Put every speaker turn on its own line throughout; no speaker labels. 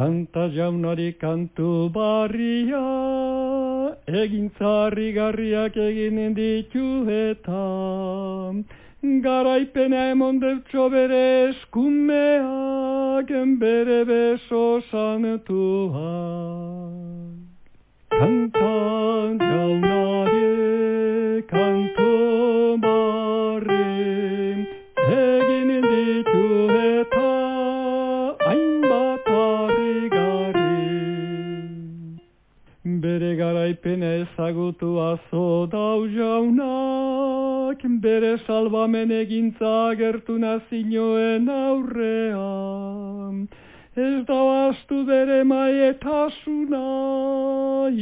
Kanta jaunari kantu barria, egin zarri garriak eginen ditu eta garaipena emon bere eskumeak bere beso santua. Bere garaipena ezagutu azo dau jaunak, bere salbamen egintza agertu nazinoen aurrean. Ez da astu bere maietasuna,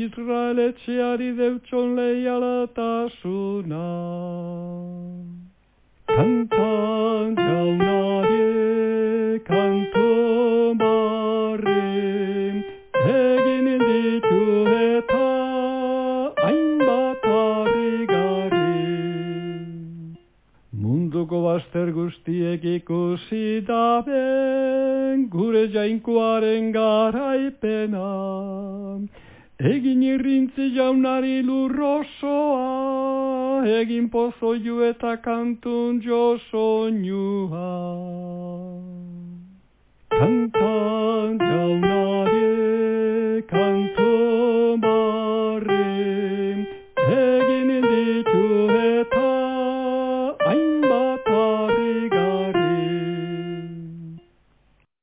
Israel etxeari deutson leialatasuna. Baster guztiek ikusi daben, gure jainkoaren garaipena. Egin irrintzi jaunari lurrosoa, egin pozoiu eta kantun jo soinua. Kanta